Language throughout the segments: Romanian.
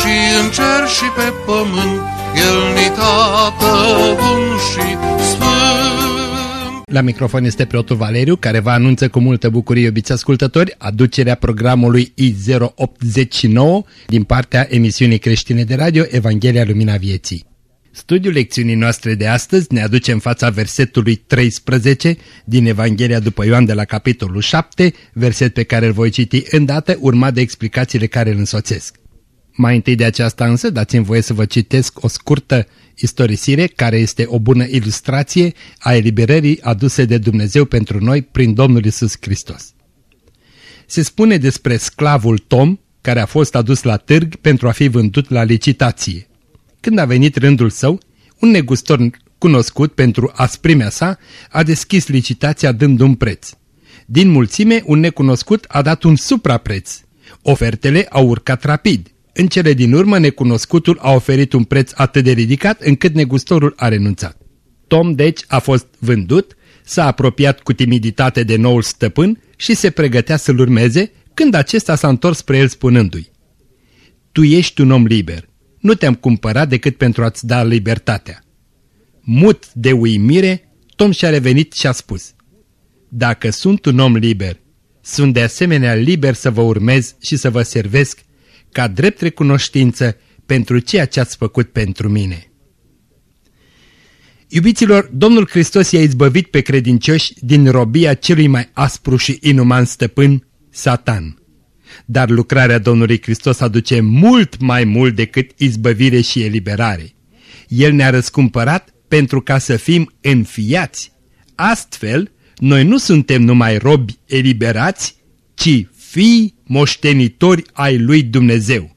și în cer și pe pământ, El ni tată bun și sfânt. La microfon este preotul Valeriu, care vă anunță cu multă bucurie, iubiți ascultători, aducerea programului I089 din partea emisiunii creștine de radio Evanghelia Lumina Vieții. Studiul lecțiunii noastre de astăzi ne aduce în fața versetului 13 din Evanghelia după Ioan de la capitolul 7, verset pe care îl voi citi îndată, urmat de explicațiile care îl însoțesc. Mai întâi de aceasta însă dați-mi voie să vă citesc o scurtă istorisire care este o bună ilustrație a eliberării aduse de Dumnezeu pentru noi prin Domnul Isus Hristos. Se spune despre sclavul Tom care a fost adus la târg pentru a fi vândut la licitație. Când a venit rândul său, un negustor cunoscut pentru asprimea sa a deschis licitația dând un preț. Din mulțime, un necunoscut a dat un suprapreț. Ofertele au urcat rapid. În cele din urmă, necunoscutul a oferit un preț atât de ridicat încât negustorul a renunțat. Tom, deci, a fost vândut, s-a apropiat cu timiditate de noul stăpân și se pregătea să-l urmeze, când acesta s-a întors spre el spunându-i Tu ești un om liber, nu te-am cumpărat decât pentru a-ți da libertatea. Mut de uimire, Tom și-a revenit și a spus Dacă sunt un om liber, sunt de asemenea liber să vă urmez și să vă servesc ca drept recunoștință pentru ceea ce ați făcut pentru mine. Iubiților, Domnul Hristos i-a izbăvit pe credincioși din robia celui mai aspru și inuman stăpân, Satan. Dar lucrarea Domnului Hristos aduce mult mai mult decât izbăvire și eliberare. El ne-a răscumpărat pentru ca să fim înfiați. Astfel, noi nu suntem numai robi eliberați, ci fii moștenitori ai lui Dumnezeu.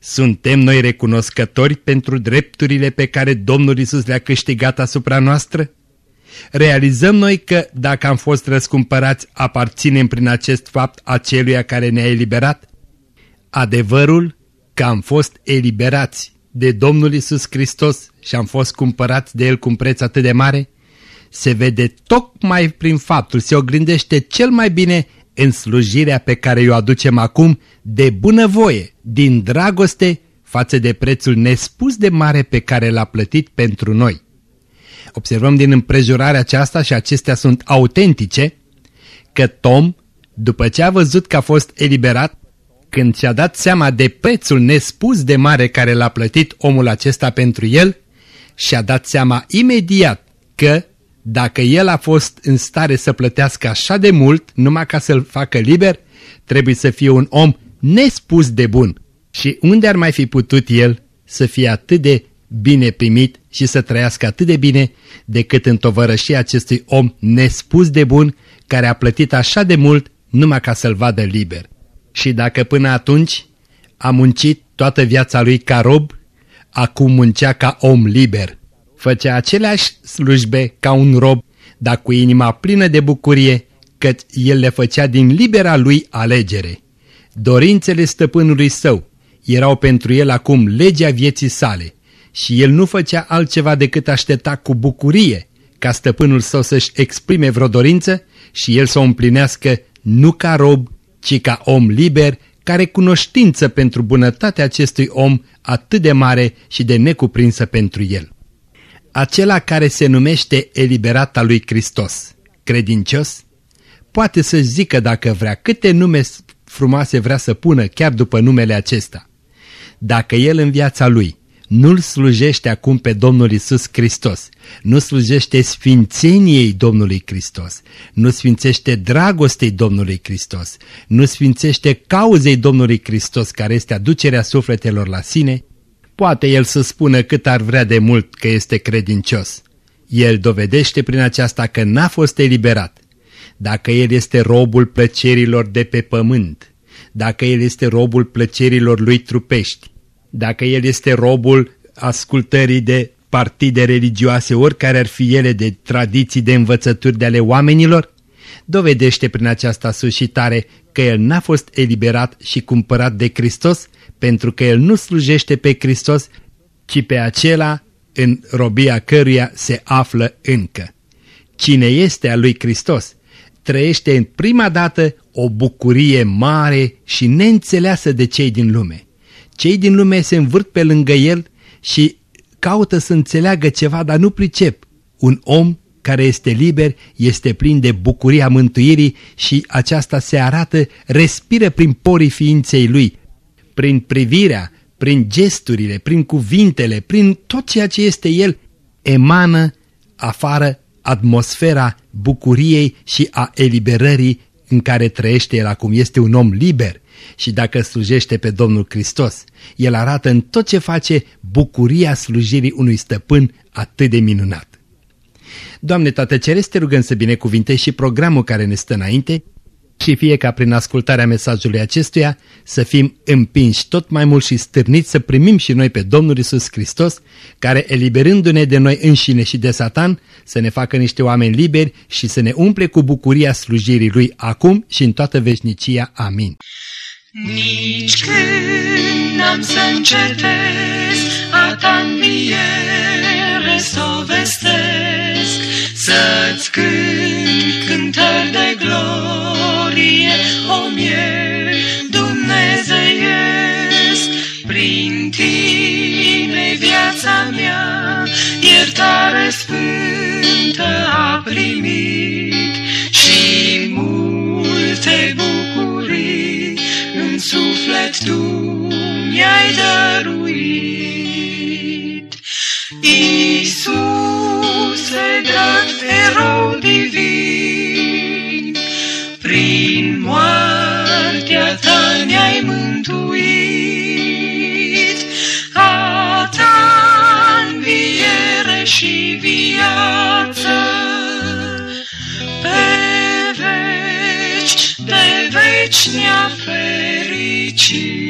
Suntem noi recunoscători pentru drepturile pe care Domnul Isus le-a câștigat asupra noastră? Realizăm noi că, dacă am fost răscumpărați, aparținem prin acest fapt aceluia care ne-a eliberat? Adevărul că am fost eliberați de Domnul Isus Hristos și am fost cumpărați de El cu un preț atât de mare, se vede tocmai prin faptul, se oglindește cel mai bine în slujirea pe care o aducem acum de bunăvoie, din dragoste față de prețul nespus de mare pe care l-a plătit pentru noi. Observăm din împrejurarea aceasta și acestea sunt autentice, că Tom, după ce a văzut că a fost eliberat, când și-a dat seama de prețul nespus de mare care l-a plătit omul acesta pentru el, și-a dat seama imediat că dacă el a fost în stare să plătească așa de mult numai ca să-l facă liber, trebuie să fie un om nespus de bun. Și unde ar mai fi putut el să fie atât de bine primit și să trăiască atât de bine decât în tovărășia acestui om nespus de bun care a plătit așa de mult numai ca să-l vadă liber. Și dacă până atunci a muncit toată viața lui ca rob, acum muncea ca om liber făcea aceleași slujbe ca un rob, dar cu inima plină de bucurie, căci el le făcea din libera lui alegere. Dorințele stăpânului său erau pentru el acum legea vieții sale și el nu făcea altceva decât aștepta cu bucurie ca stăpânul său să-și exprime vreo dorință și el să o împlinească nu ca rob, ci ca om liber, care cunoștință pentru bunătatea acestui om atât de mare și de necuprinsă pentru el acela care se numește eliberat al lui Hristos, credincios, poate să zică dacă vrea câte nume frumoase vrea să pună chiar după numele acesta. Dacă el în viața lui nu-L slujește acum pe Domnul Isus Hristos, nu slujește sfințeniei Domnului Hristos, nu sfințește dragostei Domnului Hristos, nu sfințește cauzei Domnului Hristos care este aducerea sufletelor la sine, Poate el să spună cât ar vrea de mult că este credincios. El dovedește prin aceasta că n-a fost eliberat. Dacă el este robul plăcerilor de pe pământ, dacă el este robul plăcerilor lui trupești, dacă el este robul ascultării de partide religioase, oricare ar fi ele de tradiții, de învățături de ale oamenilor, dovedește prin această suscitare că el n-a fost eliberat și cumpărat de Hristos, pentru că el nu slujește pe Hristos, ci pe acela în robia căruia se află încă. Cine este a lui Hristos trăiește în prima dată o bucurie mare și neînțeleasă de cei din lume. Cei din lume se învârt pe lângă el și caută să înțeleagă ceva, dar nu pricep. Un om care este liber este plin de bucuria mântuirii și aceasta se arată, respiră prin porii ființei lui, prin privirea, prin gesturile, prin cuvintele, prin tot ceea ce este el, emană afară atmosfera bucuriei și a eliberării în care trăiește el acum. Este un om liber și dacă slujește pe Domnul Hristos, el arată în tot ce face bucuria slujirii unui stăpân atât de minunat. Doamne Tată Ceresc, te rugăm să binecuvintești și programul care ne stă înainte și fie ca prin ascultarea mesajului acestuia să fim împinși tot mai mult și stârniți să primim și noi pe Domnul Isus Hristos, care eliberându-ne de noi înșine și de Satan, să ne facă niște oameni liberi și să ne umple cu bucuria slujirii Lui acum și în toată veșnicia. Amin. Nici când n-am să încetez a ta să o vestesc, să-ți cânt cântări de glorie, o mie dumnezeiesc. Prin tine viața mea, iertare sfântă a primit și multe bucurii în suflet tu mi-ai dăruit. Iisuse, dat erou divin, prin moartea ta ne-ai mântuit, a ta înviere și viață, pe veci, pe veci ne-a fericit.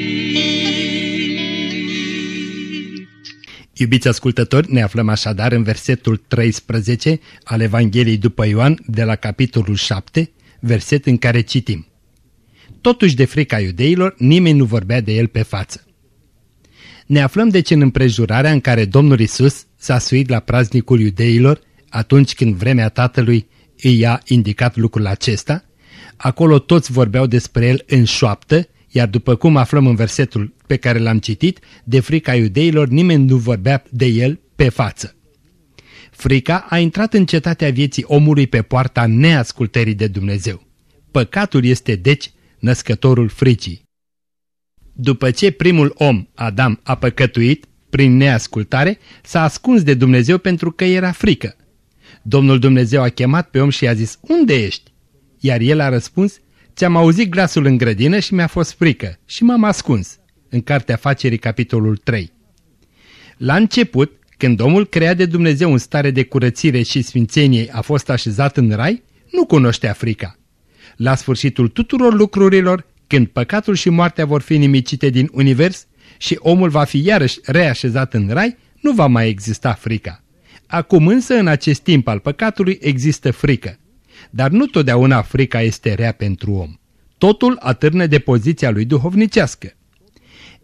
Iubiți ascultători, ne aflăm așadar în versetul 13 al Evangheliei după Ioan de la capitolul 7, verset în care citim. Totuși de frica iudeilor, nimeni nu vorbea de el pe față. Ne aflăm deci în împrejurarea în care Domnul Isus s-a suit la praznicul iudeilor atunci când vremea Tatălui îi a indicat lucrul acesta. Acolo toți vorbeau despre el în șoaptă, iar după cum aflăm în versetul pe care l-am citit, de frica iudeilor nimeni nu vorbea de el pe față. Frica a intrat în cetatea vieții omului pe poarta neascultării de Dumnezeu. Păcatul este deci născătorul fricii. După ce primul om, Adam, a păcătuit, prin neascultare, s-a ascuns de Dumnezeu pentru că era frică. Domnul Dumnezeu a chemat pe om și i-a zis, Unde ești? Iar el a răspuns, Ți-am auzit glasul în grădină și mi-a fost frică și m-am ascuns. În Cartea Facerii, capitolul 3. La început, când omul crea de Dumnezeu în stare de curățire și sfințenie a fost așezat în rai, nu cunoștea frica. La sfârșitul tuturor lucrurilor, când păcatul și moartea vor fi nimicite din univers și omul va fi iarăși reașezat în rai, nu va mai exista frica. Acum însă, în acest timp al păcatului, există frică. Dar nu totdeauna frica este rea pentru om. Totul atârne de poziția lui duhovnicească.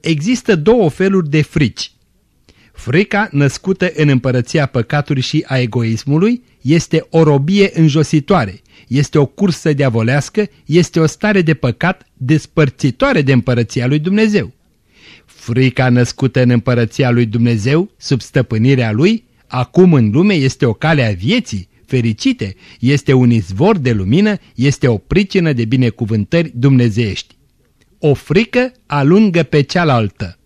Există două feluri de frici. Frica născută în împărăția păcatului și a egoismului este o robie înjositoare, este o cursă diavolească, este o stare de păcat despărțitoare de împărăția lui Dumnezeu. Frica născută în împărăția lui Dumnezeu, sub stăpânirea lui, acum în lume este o cale a vieții, fericite, este un izvor de lumină, este o pricină de binecuvântări dumnezeiești. O frică alungă pe cealaltă.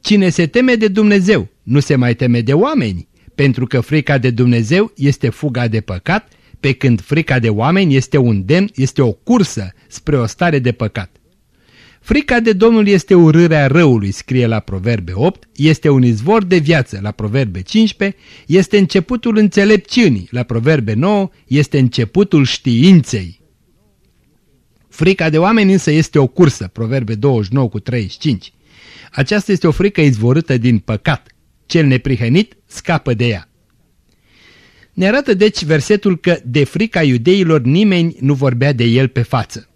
Cine se teme de Dumnezeu nu se mai teme de oameni, pentru că frica de Dumnezeu este fuga de păcat, pe când frica de oameni este un demn, este o cursă spre o stare de păcat. Frica de Domnul este urârea răului, scrie la Proverbe 8, este un izvor de viață, la Proverbe 15, este începutul înțelepciunii, la Proverbe 9, este începutul științei. Frica de oameni însă este o cursă, Proverbe 29 cu 35. Aceasta este o frică izvorâtă din păcat. Cel neprihănit scapă de ea. Ne arată deci versetul că de frica iudeilor nimeni nu vorbea de el pe față.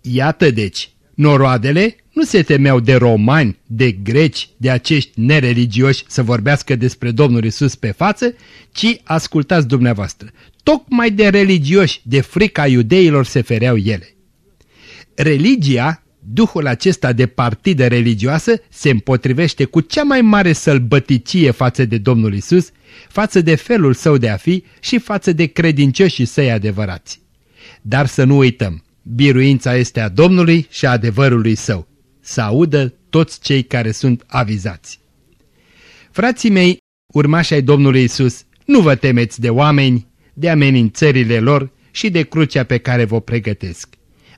Iată deci, noroadele nu se temeau de romani, de greci, de acești nereligioși să vorbească despre Domnul Isus pe față, ci ascultați dumneavoastră. Tocmai de religioși, de frica iudeilor se fereau ele. Religia, duhul acesta de partidă religioasă, se împotrivește cu cea mai mare sălbăticie față de Domnul Isus, față de felul său de a fi și față de credincioșii săi adevărați. Dar să nu uităm, biruința este a Domnului și a adevărului său. Să audă toți cei care sunt avizați. Frații mei, urmași ai Domnului Isus, nu vă temeți de oameni, de amenințările lor și de crucea pe care vă pregătesc.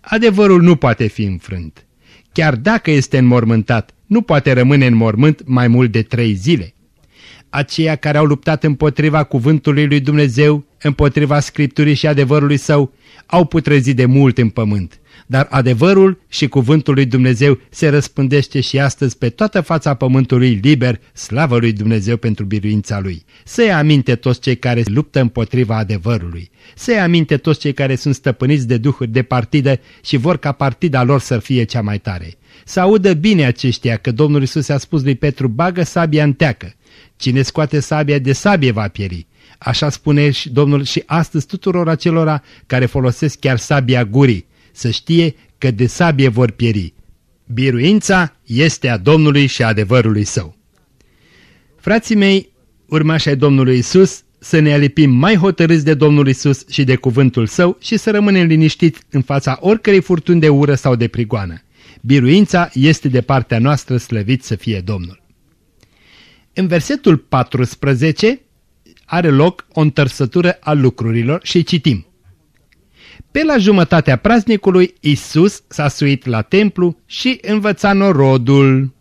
Adevărul nu poate fi înfrânt. Chiar dacă este înmormântat, nu poate rămâne în mormânt mai mult de trei zile. Aceia care au luptat împotriva cuvântului lui Dumnezeu, împotriva Scripturii și adevărului său, au putrezit de mult în pământ dar adevărul și cuvântul lui Dumnezeu se răspândește și astăzi pe toată fața pământului liber, slavă lui Dumnezeu pentru biruința lui. Să-i aminte toți cei care luptă împotriva adevărului. Să-i aminte toți cei care sunt stăpâniți de duhuri de partidă și vor ca partida lor să fie cea mai tare. Să audă bine aceștia că Domnul Isus a spus lui Petru, bagă sabia în teacă. Cine scoate sabia de sabie va pieri. Așa spune și Domnul și astăzi tuturor acelora care folosesc chiar sabia gurii să știe că de sabie vor pieri. Biruința este a Domnului și a adevărului său. Frații mei, urmași ai Domnului Isus, să ne alipim mai hotărâți de Domnul Isus și de cuvântul său și să rămânem liniștiți în fața oricărei furtuni de ură sau de prigoană. Biruința este de partea noastră slăvit să fie Domnul. În versetul 14 are loc o întărsătură a lucrurilor și citim. Pe la jumătatea praznicului, Isus s-a suit la templu și învăța norodul.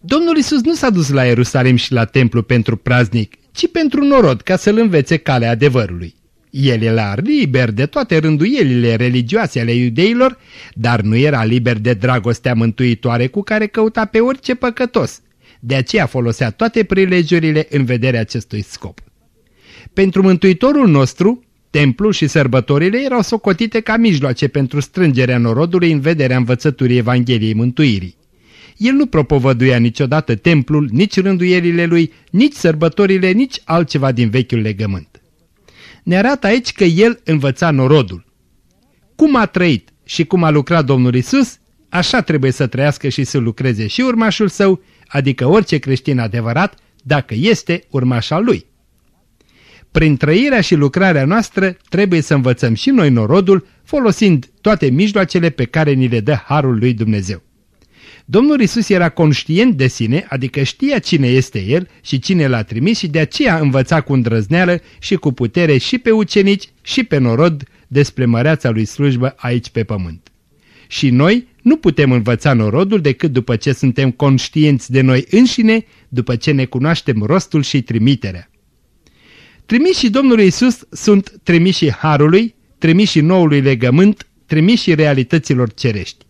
Domnul Isus nu s-a dus la Ierusalim și la templu pentru praznic, ci pentru norod, ca să-l învețe calea adevărului. El era liber de toate rânduielile religioase ale iudeilor, dar nu era liber de dragostea mântuitoare cu care căuta pe orice păcătos. De aceea folosea toate prilejurile în vederea acestui scop. Pentru Mântuitorul nostru, Templul și sărbătorile erau socotite ca mijloace pentru strângerea norodului în vederea învățăturii Evangheliei Mântuirii. El nu propovăduia niciodată templul, nici rânduierile lui, nici sărbătorile, nici altceva din vechiul legământ. Ne arată aici că el învăța norodul. Cum a trăit și cum a lucrat Domnul Isus, așa trebuie să trăiască și să lucreze și urmașul său, adică orice creștin adevărat, dacă este urmaș al lui. Prin trăirea și lucrarea noastră trebuie să învățăm și noi norodul, folosind toate mijloacele pe care ni le dă Harul lui Dumnezeu. Domnul Isus era conștient de sine, adică știa cine este El și cine l-a trimis și de aceea învăța cu îndrăzneală și cu putere și pe ucenici și pe norod despre măreața lui slujbă aici pe pământ. Și noi nu putem învăța norodul decât după ce suntem conștienți de noi înșine, după ce ne cunoaștem rostul și trimiterea. Trimișii Domnului Isus sunt trimișii Harului, trimișii noului legământ, trimișii realităților cerești.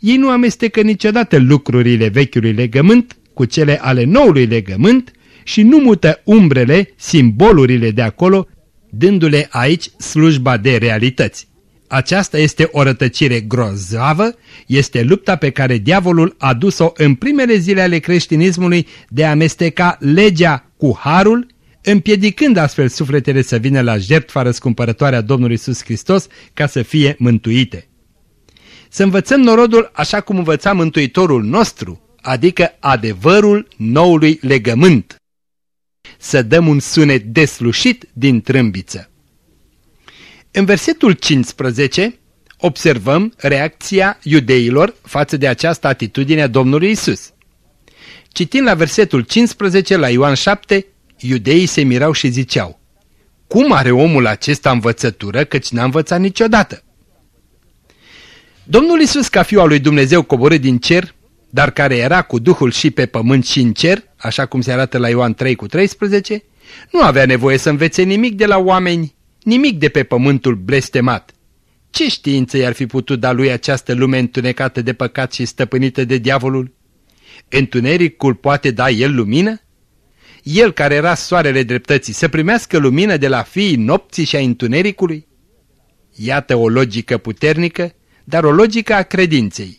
Ei nu amestecă niciodată lucrurile vechiului legământ cu cele ale noului legământ și nu mută umbrele, simbolurile de acolo, dându-le aici slujba de realități. Aceasta este o rătăcire grozavă, este lupta pe care diavolul a dus-o în primele zile ale creștinismului de a amesteca legea cu harul împiedicând astfel sufletele să vină la jertfa răscumpărătoare a Domnului Isus Hristos ca să fie mântuite. Să învățăm norodul așa cum învăța Mântuitorul nostru, adică adevărul noului legământ. Să dăm un sunet deslușit din trâmbiță. În versetul 15 observăm reacția iudeilor față de această atitudine a Domnului Isus. Citind la versetul 15 la Ioan 7, iudeii se mirau și ziceau, Cum are omul acesta învățătură căci n-a învățat niciodată? Domnul Isus, ca fiul al lui Dumnezeu coborât din cer, dar care era cu Duhul și pe pământ și în cer, așa cum se arată la Ioan 3 cu 13, nu avea nevoie să învețe nimic de la oameni, nimic de pe pământul blestemat. Ce știință i-ar fi putut da lui această lume întunecată de păcat și stăpânită de diavolul? Întunericul poate da el lumină? El care era soarele dreptății să primească lumină de la fiii nopții și a întunericului? Iată o logică puternică, dar o logică a credinței.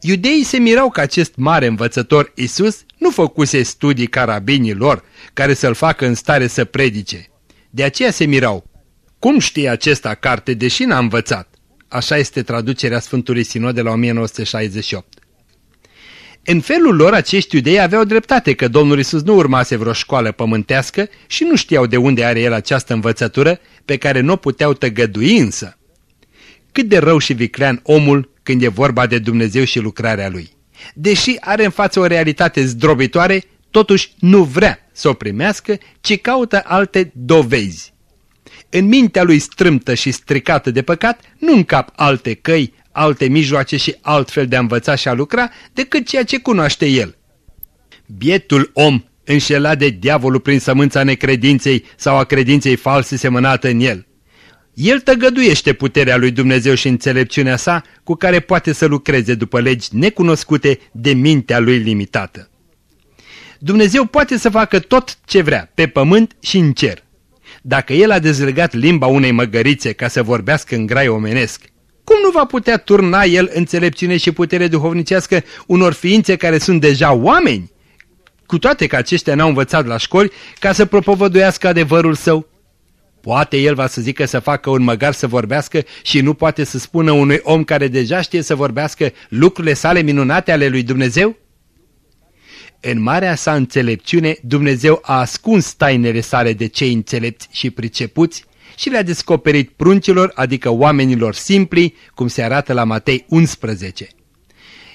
Iudeii se mirau că acest mare învățător Isus nu făcuse studii ca rabinii lor care să-l facă în stare să predice. De aceea se mirau. Cum știe acesta carte, deși n-a învățat? Așa este traducerea Sfântului Sinod de la 1968. În felul lor, acești iudei aveau dreptate că Domnul Isus nu urmase vreo școală pământească și nu știau de unde are el această învățătură pe care nu o puteau tăgădui însă. Cât de rău și viclean omul când e vorba de Dumnezeu și lucrarea lui. Deși are în față o realitate zdrobitoare, totuși nu vrea să o primească, ci caută alte dovezi. În mintea lui strâmtă și stricată de păcat nu încap alte căi, alte mijloace și altfel de a învăța și a lucra decât ceea ce cunoaște el. Bietul om, înșelat de diavolul prin sămânța necredinței sau a credinței false semănată în el. El tăgăduiește puterea lui Dumnezeu și înțelepciunea sa cu care poate să lucreze după legi necunoscute de mintea lui limitată. Dumnezeu poate să facă tot ce vrea, pe pământ și în cer. Dacă el a dezlegat limba unei măgărițe ca să vorbească în grai omenesc, cum nu va putea turna el înțelepciune și putere duhovnicească unor ființe care sunt deja oameni? Cu toate că aceștia n-au învățat la școli ca să propovăduiască adevărul său. Poate el va să zică să facă un măgar să vorbească și nu poate să spună unui om care deja știe să vorbească lucrurile sale minunate ale lui Dumnezeu? În marea sa înțelepciune, Dumnezeu a ascuns tainele sale de cei înțelepți și pricepuți și le-a descoperit pruncilor, adică oamenilor simpli, cum se arată la Matei 11.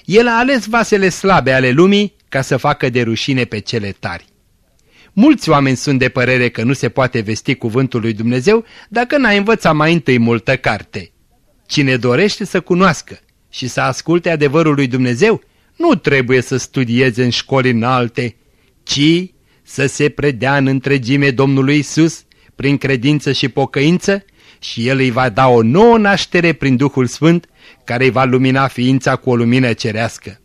El a ales vasele slabe ale lumii ca să facă de rușine pe cele tari. Mulți oameni sunt de părere că nu se poate vesti cuvântul lui Dumnezeu dacă n-a învățat mai întâi multă carte. Cine dorește să cunoască și să asculte adevărul lui Dumnezeu, nu trebuie să studieze în școli înalte, ci să se predea în întregime Domnului Isus prin credință și pocăință și El îi va da o nouă naștere prin Duhul Sfânt care îi va lumina ființa cu o lumină cerească.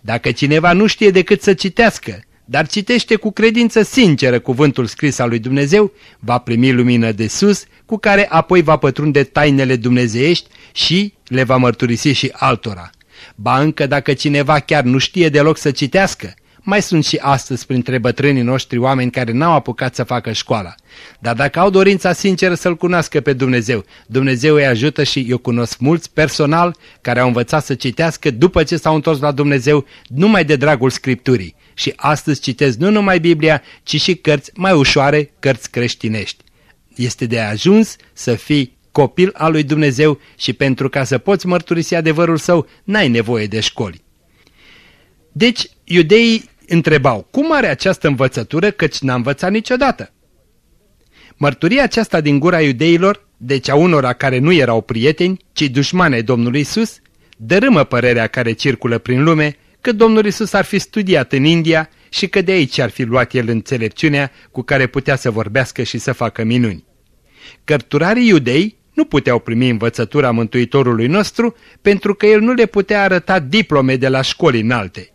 Dacă cineva nu știe decât să citească, dar citește cu credință sinceră cuvântul scris al lui Dumnezeu, va primi lumină de sus, cu care apoi va pătrunde tainele dumnezeiești și le va mărturisi și altora. Ba încă dacă cineva chiar nu știe deloc să citească, mai sunt și astăzi printre bătrânii noștri oameni care n-au apucat să facă școala. Dar dacă au dorința sinceră să-L cunoască pe Dumnezeu, Dumnezeu îi ajută și eu cunosc mulți personal care au învățat să citească după ce s-au întors la Dumnezeu numai de dragul Scripturii. Și astăzi citesc nu numai Biblia, ci și cărți mai ușoare, cărți creștinești. Este de ajuns să fii copil al lui Dumnezeu și pentru ca să poți mărturisi adevărul său, n-ai nevoie de școli. Deci, iudeii întrebau, cum are această învățătură căci n-a învățat niciodată? Mărturia aceasta din gura iudeilor, deci a unora care nu erau prieteni, ci dușmane Domnului Isus, dărâmă părerea care circulă prin lume că Domnul Isus ar fi studiat în India și că de aici ar fi luat el înțelepciunea cu care putea să vorbească și să facă minuni. Cărturarii iudei nu puteau primi învățătura Mântuitorului nostru pentru că el nu le putea arăta diplome de la școli înalte.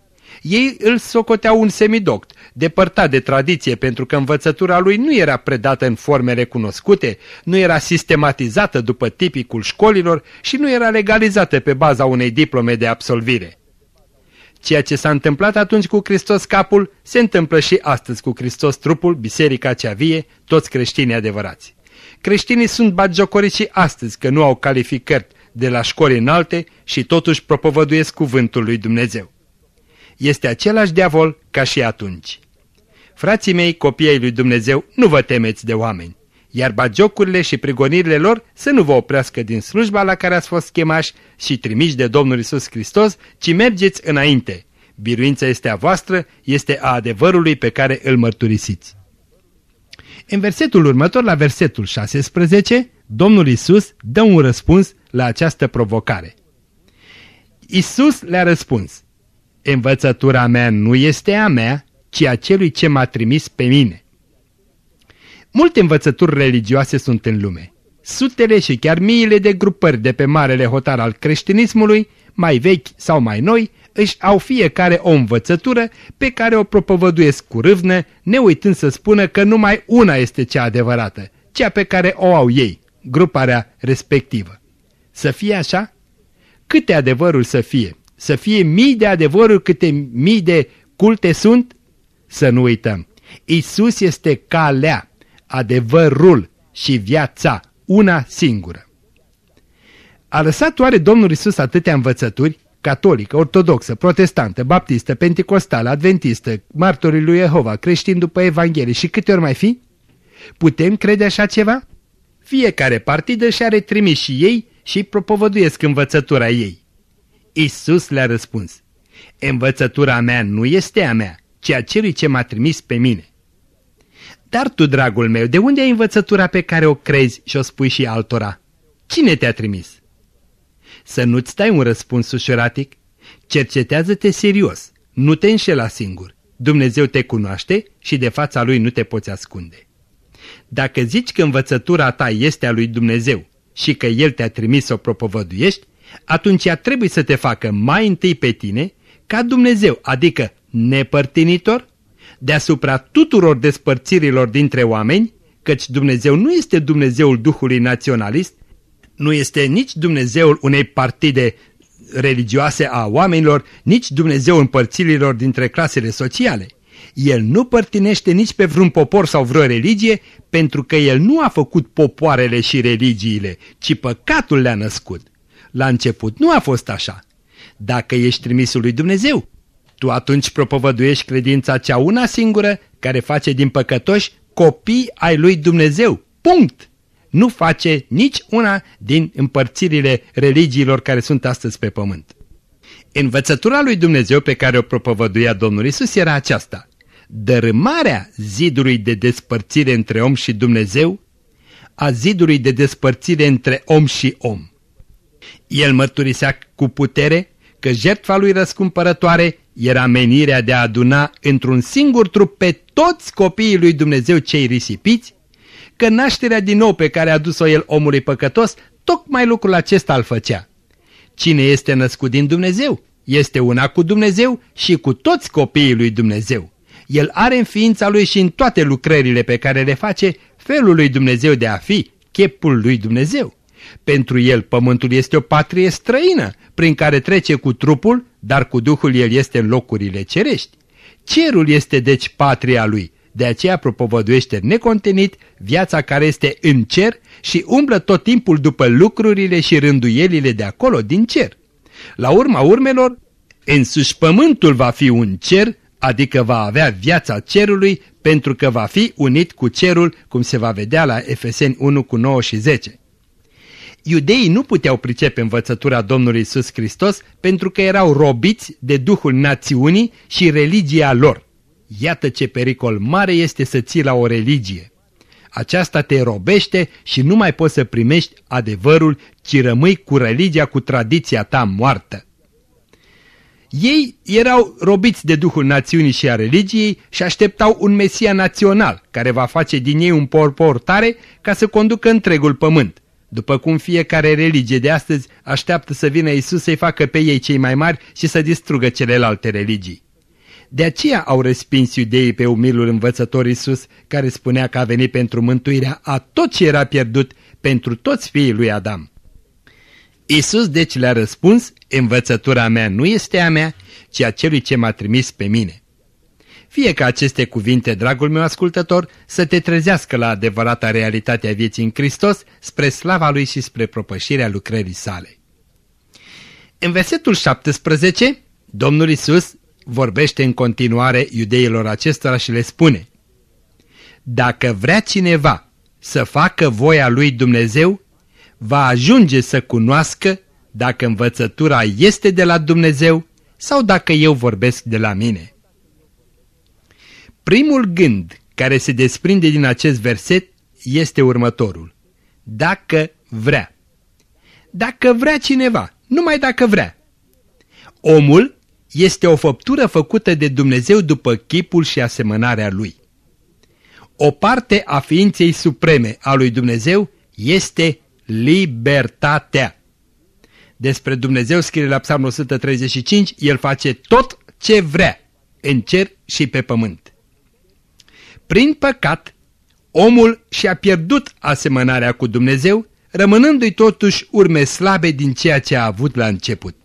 Ei îl socoteau un semidoct, depărtat de tradiție pentru că învățătura lui nu era predată în formele cunoscute, nu era sistematizată după tipicul școlilor și nu era legalizată pe baza unei diplome de absolvire. Ceea ce s-a întâmplat atunci cu Hristos capul, se întâmplă și astăzi cu Hristos trupul, biserica cea vie, toți creștinii adevărați. Creștinii sunt bagiocoriți și astăzi că nu au calificări de la școli înalte și totuși propovăduiesc cuvântul lui Dumnezeu. Este același diavol ca și atunci. Frații mei, copiii lui Dumnezeu, nu vă temeți de oameni, iar bagiocurile și prigonirile lor să nu vă oprească din slujba la care ați fost chemași și trimiși de Domnul Isus Hristos, ci mergeți înainte. Biruința este a voastră, este a adevărului pe care îl mărturisiți. În versetul următor, la versetul 16, Domnul Isus dă un răspuns la această provocare. Isus le-a răspuns, Învățătura mea nu este a mea, ci a celui ce m-a trimis pe mine. Multe învățături religioase sunt în lume. Sutele și chiar miile de grupări de pe marele hotar al creștinismului, mai vechi sau mai noi, își au fiecare o învățătură pe care o propovăduiesc cu râvnă, ne uitând să spună că numai una este cea adevărată, cea pe care o au ei, gruparea respectivă. Să fie așa? Câte adevăruri să fie? Să fie mii de adevăruri câte mii de culte sunt? Să nu uităm. Isus este calea, adevărul și viața, una singură. A lăsat oare Domnul Isus atâtea învățături? Catolică, ortodoxă, protestantă, baptistă, pentecostală, adventistă, martorii lui Jehova, creștini după Evanghelie și câte ori mai fi? Putem crede așa ceva? Fiecare partidă și are trimis și ei și propovăduiesc învățătura ei. Isus le-a răspuns, învățătura mea nu este a mea, ci a celui ce m-a trimis pe mine. Dar tu, dragul meu, de unde ai învățătura pe care o crezi și o spui și altora? Cine te-a trimis? Să nu-ți dai un răspuns ușuratic. Cercetează-te serios, nu te înșela singur. Dumnezeu te cunoaște și de fața Lui nu te poți ascunde. Dacă zici că învățătura ta este a lui Dumnezeu și că El te-a trimis să o propovăduiești, atunci ea trebuie să te facă mai întâi pe tine ca Dumnezeu, adică nepărtinitor, deasupra tuturor despărțirilor dintre oameni, căci Dumnezeu nu este Dumnezeul Duhului naționalist, nu este nici Dumnezeul unei partide religioase a oamenilor, nici Dumnezeul împărțirilor dintre clasele sociale. El nu părtinește nici pe vreun popor sau vreo religie, pentru că El nu a făcut popoarele și religiile, ci păcatul le-a născut. La început nu a fost așa. Dacă ești trimisul lui Dumnezeu, tu atunci propovăduiești credința cea una singură care face din păcătoși copii ai lui Dumnezeu. Punct! Nu face nici una din împărțirile religiilor care sunt astăzi pe pământ. Învățătura lui Dumnezeu pe care o propovăduia Domnul Isus era aceasta. Dărâmarea zidului de despărțire între om și Dumnezeu, a zidului de despărțire între om și om. El mărturisea cu putere că jertfa lui răscumpărătoare era menirea de a aduna într-un singur trup pe toți copiii lui Dumnezeu cei risipiți, că nașterea din nou pe care a dus-o el omului păcătos, tocmai lucrul acesta îl făcea. Cine este născut din Dumnezeu, este una cu Dumnezeu și cu toți copiii lui Dumnezeu. El are în ființa lui și în toate lucrările pe care le face felul lui Dumnezeu de a fi, chepul lui Dumnezeu. Pentru el pământul este o patrie străină, prin care trece cu trupul, dar cu Duhul el este în locurile cerești. Cerul este deci patria lui, de aceea propovăduiește necontenit viața care este în cer și umblă tot timpul după lucrurile și rânduielile de acolo din cer. La urma urmelor, însuși pământul va fi un cer, adică va avea viața cerului pentru că va fi unit cu cerul, cum se va vedea la Efeseni 1 cu 9 și 10. Iudeii nu puteau pricepe învățătura Domnului Isus Hristos pentru că erau robiți de duhul națiunii și religia lor. Iată ce pericol mare este să ții la o religie. Aceasta te robește și nu mai poți să primești adevărul, ci rămâi cu religia, cu tradiția ta moartă. Ei erau robiți de duhul națiunii și a religiei și așteptau un mesia național care va face din ei un popor tare ca să conducă întregul pământ după cum fiecare religie de astăzi așteaptă să vină Isus să-i facă pe ei cei mai mari și să distrugă celelalte religii. De aceea au respins iudeii pe umilul învățător Isus, care spunea că a venit pentru mântuirea a tot ce era pierdut pentru toți fiii lui Adam. Isus deci le-a răspuns, învățătura mea nu este a mea, ci a celui ce m-a trimis pe mine. Fie ca aceste cuvinte, dragul meu ascultător, să te trezească la adevărata realitate a vieții în Hristos, spre slava Lui și spre propășirea lucrării sale. În versetul 17, Domnul Isus vorbește în continuare iudeilor acestora și le spune Dacă vrea cineva să facă voia lui Dumnezeu, va ajunge să cunoască dacă învățătura este de la Dumnezeu sau dacă eu vorbesc de la mine. Primul gând care se desprinde din acest verset este următorul. Dacă vrea. Dacă vrea cineva, numai dacă vrea. Omul este o făptură făcută de Dumnezeu după chipul și asemănarea lui. O parte a ființei supreme a lui Dumnezeu este libertatea. Despre Dumnezeu scrie la Psalmul 135, El face tot ce vrea, în cer și pe pământ. Prin păcat, omul și-a pierdut asemănarea cu Dumnezeu, rămânându-i totuși urme slabe din ceea ce a avut la început.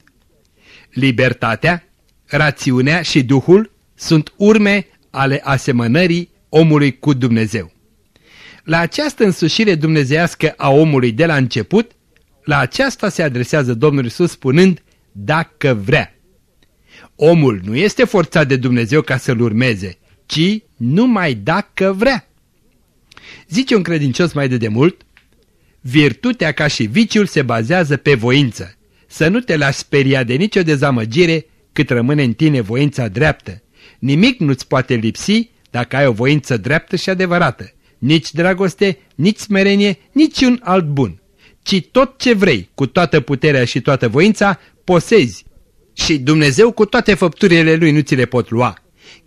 Libertatea, rațiunea și Duhul sunt urme ale asemănării omului cu Dumnezeu. La această însușire dumnezeiască a omului de la început, la aceasta se adresează Domnul Isus spunând, dacă vrea. Omul nu este forțat de Dumnezeu ca să-L urmeze, ci numai dacă vrea. Zice un credincios mai de demult, virtutea ca și viciul se bazează pe voință. Să nu te lași speria de nicio dezamăgire cât rămâne în tine voința dreaptă. Nimic nu-ți poate lipsi dacă ai o voință dreaptă și adevărată. Nici dragoste, nici smerenie, nici un alt bun. Ci tot ce vrei, cu toată puterea și toată voința, posezi. Și Dumnezeu cu toate făpturile Lui nu ți le pot lua.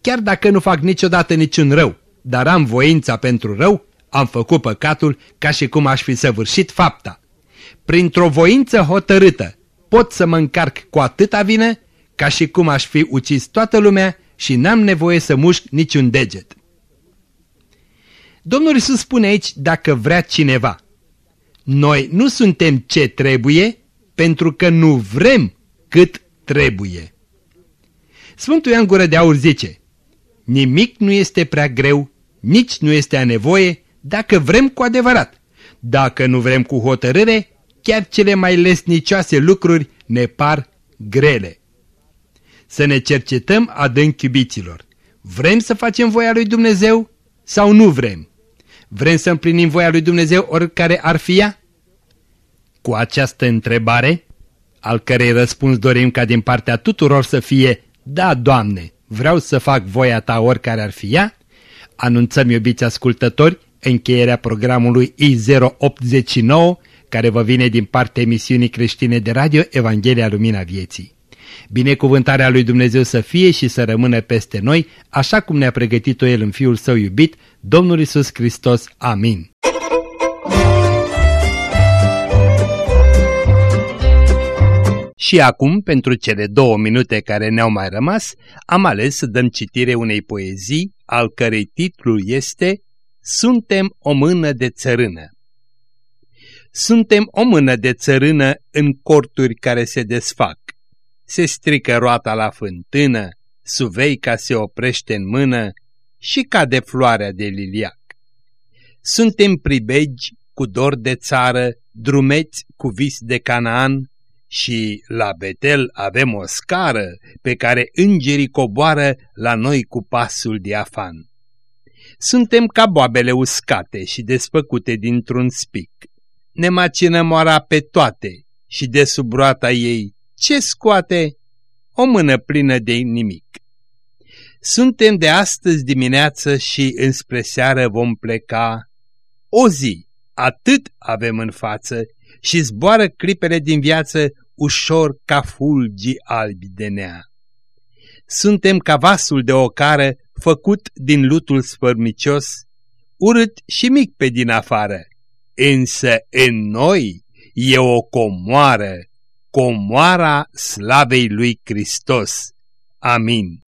Chiar dacă nu fac niciodată niciun rău, dar am voința pentru rău, am făcut păcatul ca și cum aș fi săvârșit fapta. Printr-o voință hotărâtă pot să mă încarc cu atâta vină ca și cum aș fi ucis toată lumea și n-am nevoie să mușc niciun deget. Domnul Iisus spune aici dacă vrea cineva. Noi nu suntem ce trebuie pentru că nu vrem cât trebuie. Sfântul Ioan Gură de Aur zice, nimic nu este prea greu, nici nu este a nevoie dacă vrem cu adevărat. Dacă nu vrem cu hotărâre, chiar cele mai lesnicioase lucruri ne par grele. Să ne cercetăm adânc iubiților. Vrem să facem voia lui Dumnezeu sau nu vrem? Vrem să împlinim voia lui Dumnezeu oricare ar fi ea? Cu această întrebare, al cărei răspuns dorim ca din partea tuturor să fie Da, Doamne, vreau să fac voia Ta oricare ar fi ea, anunțăm, iubiți ascultători, încheierea programului I089, care vă vine din partea emisiunii creștine de radio Evanghelia Lumina Vieții. Binecuvântarea lui Dumnezeu să fie și să rămână peste noi, așa cum ne-a pregătit-o El în Fiul Său iubit, Domnul Isus Hristos. Amin. Și acum, pentru cele două minute care ne-au mai rămas, am ales să dăm citire unei poezii, al cărei titlu este Suntem o mână de țărână. Suntem o mână de țărână în corturi care se desfac. Se strică roata la fântână, suveica se oprește în mână și cade floarea de liliac. Suntem pribegi cu dor de țară, drumeți cu vis de Canaan și la Betel avem o scară pe care îngerii coboară la noi cu pasul diafan. Suntem ca boabele uscate și desfăcute dintr-un spic. Ne macină moara pe toate și de sub roata ei ce scoate? O mână plină de nimic. Suntem de astăzi dimineață și înspre seară vom pleca. O zi, atât avem în față și zboară clipele din viață ușor ca fulgi albi de nea. Suntem ca vasul de ocară făcut din lutul sfărmicios, urât și mic pe din afară, însă în noi e o comoară, comoara slavei lui Hristos. Amin.